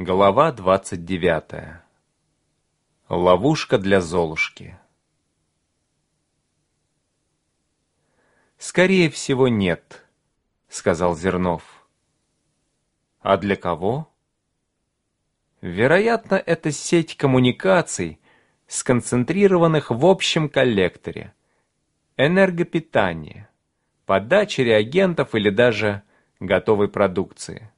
Глава 29. Ловушка для Золушки. «Скорее всего, нет», — сказал Зернов. «А для кого?» «Вероятно, это сеть коммуникаций, сконцентрированных в общем коллекторе, энергопитание, подача реагентов или даже готовой продукции».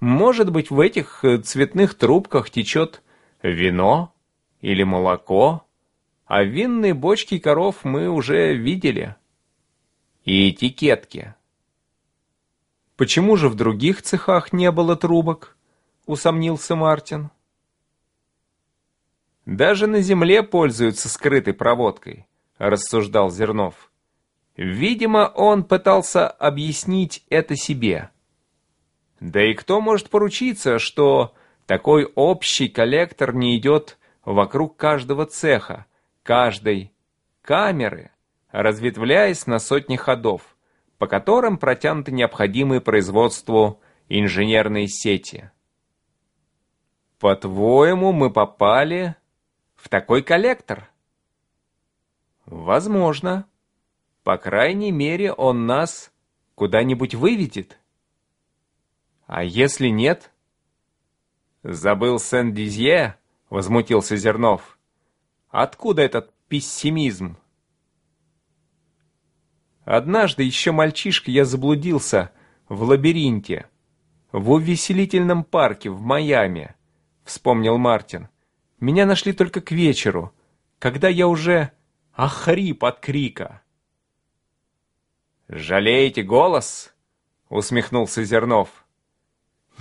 Может быть, в этих э, цветных трубках течет вино или молоко, а винные бочки коров мы уже видели. И этикетки. Почему же в других цехах не было трубок? Усомнился Мартин. Даже на земле пользуются скрытой проводкой, рассуждал Зернов. Видимо, он пытался объяснить это себе. Да и кто может поручиться, что такой общий коллектор не идет вокруг каждого цеха, каждой камеры, разветвляясь на сотни ходов, по которым протянуты необходимые производству инженерные сети. По-твоему, мы попали в такой коллектор? Возможно. По крайней мере, он нас куда-нибудь выведет. А если нет? Забыл Сен-Дизье? Возмутился Зернов. Откуда этот пессимизм? Однажды еще мальчишка я заблудился в лабиринте, в увеселительном парке в Майами, вспомнил Мартин. Меня нашли только к вечеру, когда я уже охрип от крика. «Жалеете голос?» — усмехнулся Зернов.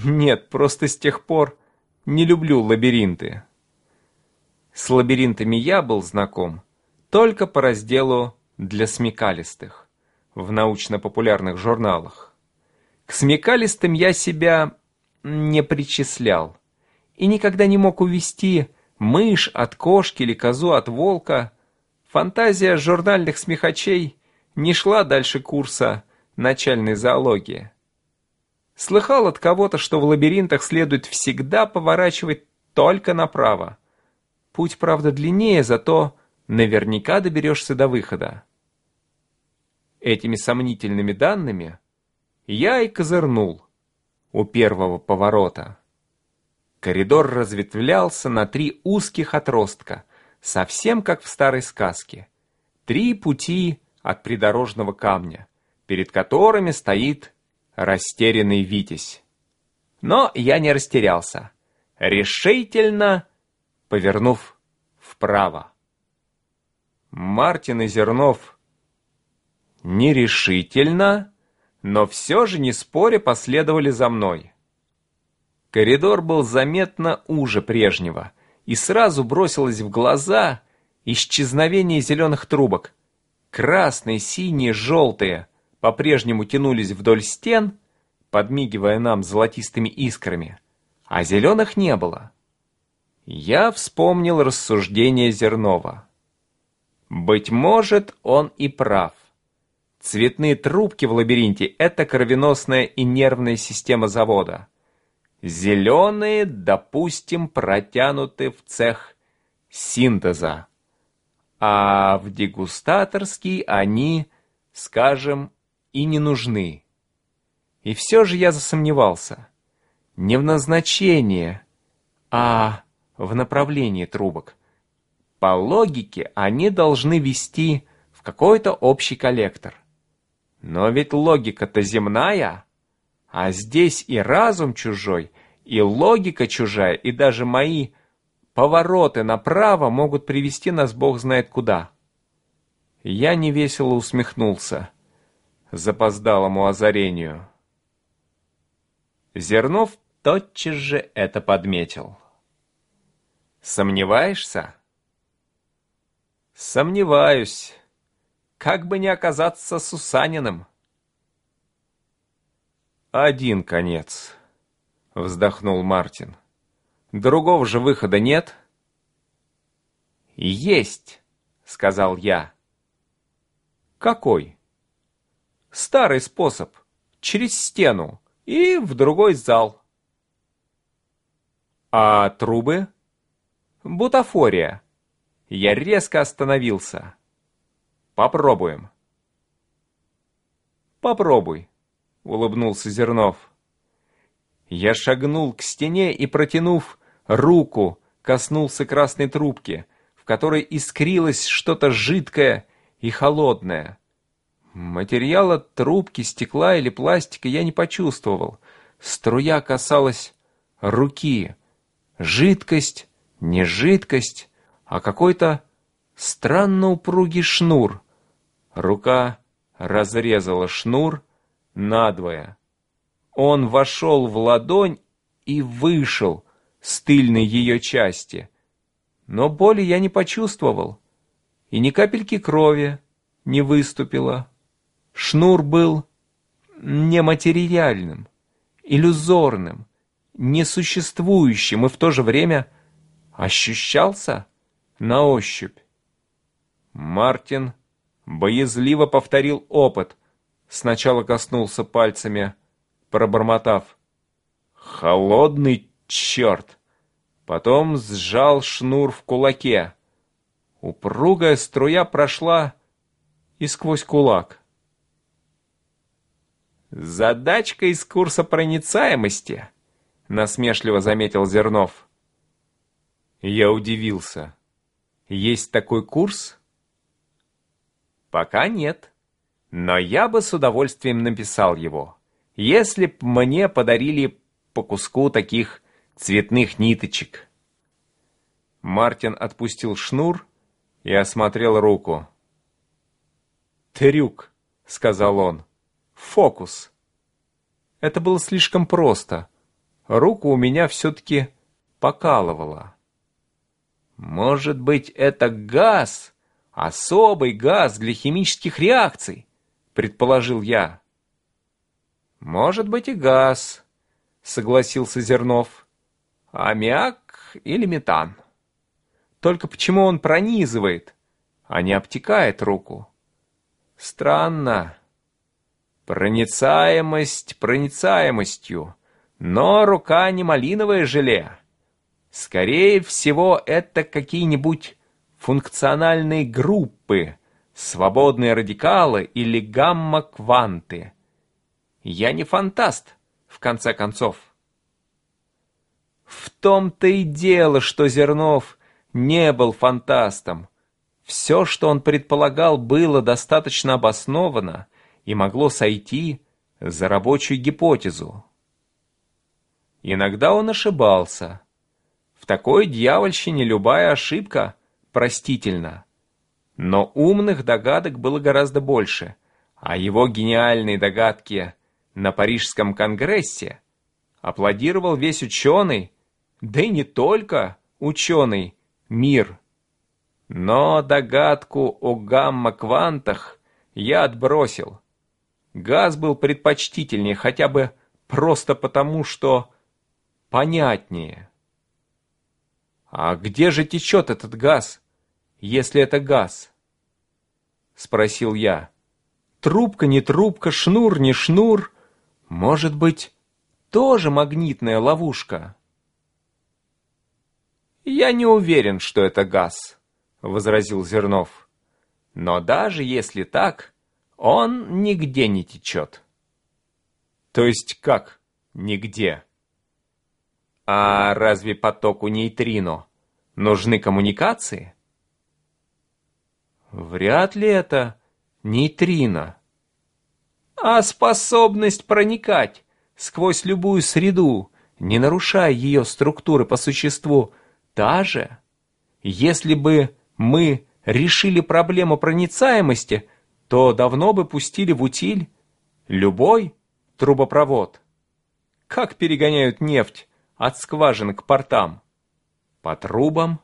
Нет, просто с тех пор не люблю лабиринты. С лабиринтами я был знаком только по разделу для смекалистых в научно-популярных журналах. К смекалистым я себя не причислял и никогда не мог увести мышь от кошки или козу от волка. Фантазия журнальных смехачей не шла дальше курса начальной зоологии. Слыхал от кого-то, что в лабиринтах следует всегда поворачивать только направо. Путь, правда, длиннее, зато наверняка доберешься до выхода. Этими сомнительными данными я и козырнул у первого поворота. Коридор разветвлялся на три узких отростка, совсем как в старой сказке. Три пути от придорожного камня, перед которыми стоит растерянный Витязь. Но я не растерялся, решительно повернув вправо. Мартин и Зернов нерешительно, но все же не споря последовали за мной. Коридор был заметно уже прежнего, и сразу бросилось в глаза исчезновение зеленых трубок. Красные, синие, желтые — по-прежнему тянулись вдоль стен, подмигивая нам золотистыми искрами, а зеленых не было. Я вспомнил рассуждение Зернова. Быть может, он и прав. Цветные трубки в лабиринте — это кровеносная и нервная система завода. Зеленые, допустим, протянуты в цех синтеза. А в дегустаторский они, скажем, и не нужны. И все же я засомневался. Не в назначении, а в направлении трубок. По логике они должны вести в какой-то общий коллектор. Но ведь логика-то земная, а здесь и разум чужой, и логика чужая, и даже мои повороты направо могут привести нас бог знает куда. Я невесело усмехнулся запоздалому озарению. Зернов тотчас же это подметил. «Сомневаешься?» «Сомневаюсь. Как бы не оказаться Сусаниным?» «Один конец», — вздохнул Мартин. «Другого же выхода нет?» «Есть», — сказал я. «Какой?» Старый способ. Через стену. И в другой зал. А трубы? Бутафория. Я резко остановился. Попробуем. Попробуй, улыбнулся Зернов. Я шагнул к стене и, протянув руку, коснулся красной трубки, в которой искрилось что-то жидкое и холодное. Материала трубки, стекла или пластика я не почувствовал. Струя касалась руки. Жидкость, не жидкость, а какой-то странно упругий шнур. Рука разрезала шнур надвое. Он вошел в ладонь и вышел с тыльной ее части. Но боли я не почувствовал, и ни капельки крови не выступило. Шнур был нематериальным, иллюзорным, несуществующим и в то же время ощущался на ощупь. Мартин боязливо повторил опыт, сначала коснулся пальцами, пробормотав «Холодный черт!» Потом сжал шнур в кулаке. Упругая струя прошла и сквозь кулак. «Задачка из курса проницаемости», — насмешливо заметил Зернов. Я удивился. «Есть такой курс?» «Пока нет, но я бы с удовольствием написал его, если б мне подарили по куску таких цветных ниточек». Мартин отпустил шнур и осмотрел руку. «Трюк», — сказал он. Фокус. Это было слишком просто. Руку у меня все-таки покалывало. Может быть, это газ, особый газ для химических реакций, предположил я. Может быть и газ, согласился Зернов. Аммиак или метан. Только почему он пронизывает, а не обтекает руку? Странно. Проницаемость проницаемостью, но рука не малиновое желе. Скорее всего, это какие-нибудь функциональные группы, свободные радикалы или гамма-кванты. Я не фантаст, в конце концов. В том-то и дело, что Зернов не был фантастом. Все, что он предполагал, было достаточно обосновано — и могло сойти за рабочую гипотезу. Иногда он ошибался. В такой дьявольщине любая ошибка простительна. Но умных догадок было гораздо больше, а его гениальные догадки на Парижском конгрессе аплодировал весь ученый, да и не только ученый, мир. Но догадку о гамма-квантах я отбросил. Газ был предпочтительнее хотя бы просто потому, что понятнее. «А где же течет этот газ, если это газ?» — спросил я. «Трубка не трубка, шнур не шнур. Может быть, тоже магнитная ловушка?» «Я не уверен, что это газ», — возразил Зернов. «Но даже если так, он нигде не течет. То есть как нигде? А разве потоку нейтрино нужны коммуникации? Вряд ли это нейтрино. А способность проникать сквозь любую среду, не нарушая ее структуры по существу, та же. Если бы мы решили проблему проницаемости – то давно бы пустили в утиль любой трубопровод. Как перегоняют нефть от скважин к портам? По трубам